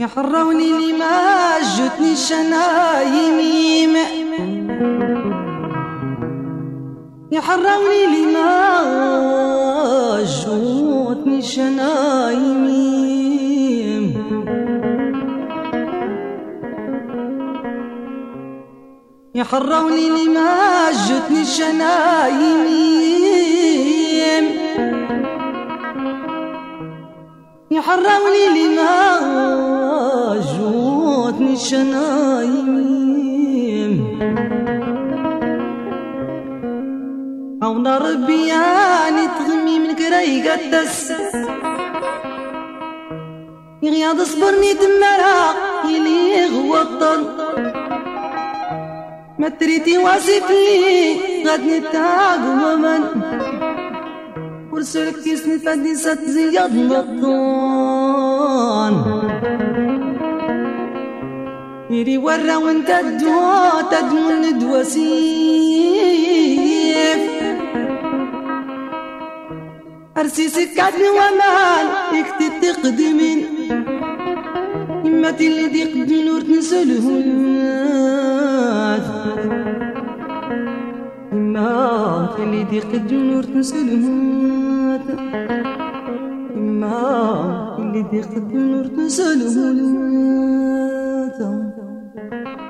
يحروني لما جتني الشنايم يحروني لما جتني الشنايم يحروني لما جتني الشنايم يحروني لما جوتني الشنايم عون ربي يعني تغمي من كراي قدس. يغياض صبرني دمرها يليغ وطن ما تريتي واصف لي نتاق ومن. ورسلك تيسني فادي ست زياد مطون يري ورا وانت الدوا تدمو ندوى سيف. أرسيسك عدل ومال يكتب تقدمين إمتي اللي دي قد نور تنسلهم إما اللي دي قد نور تنسلهم إما اللي دي قد نور Thank you.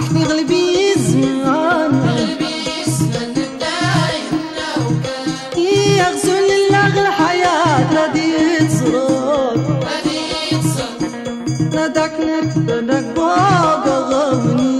راح يغلبي الزيان يغسل اللغ الحياة ردي تصرف ردك نتبدك بوق غغني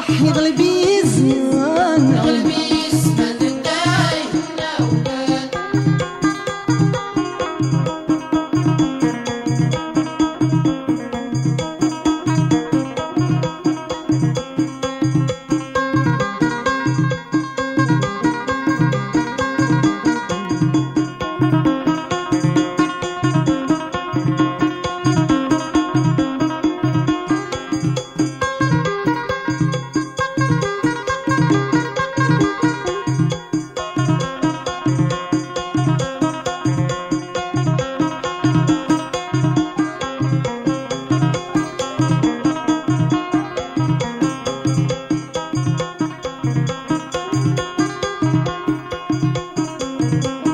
راح يغلبي الزمان يغلبي thank you Música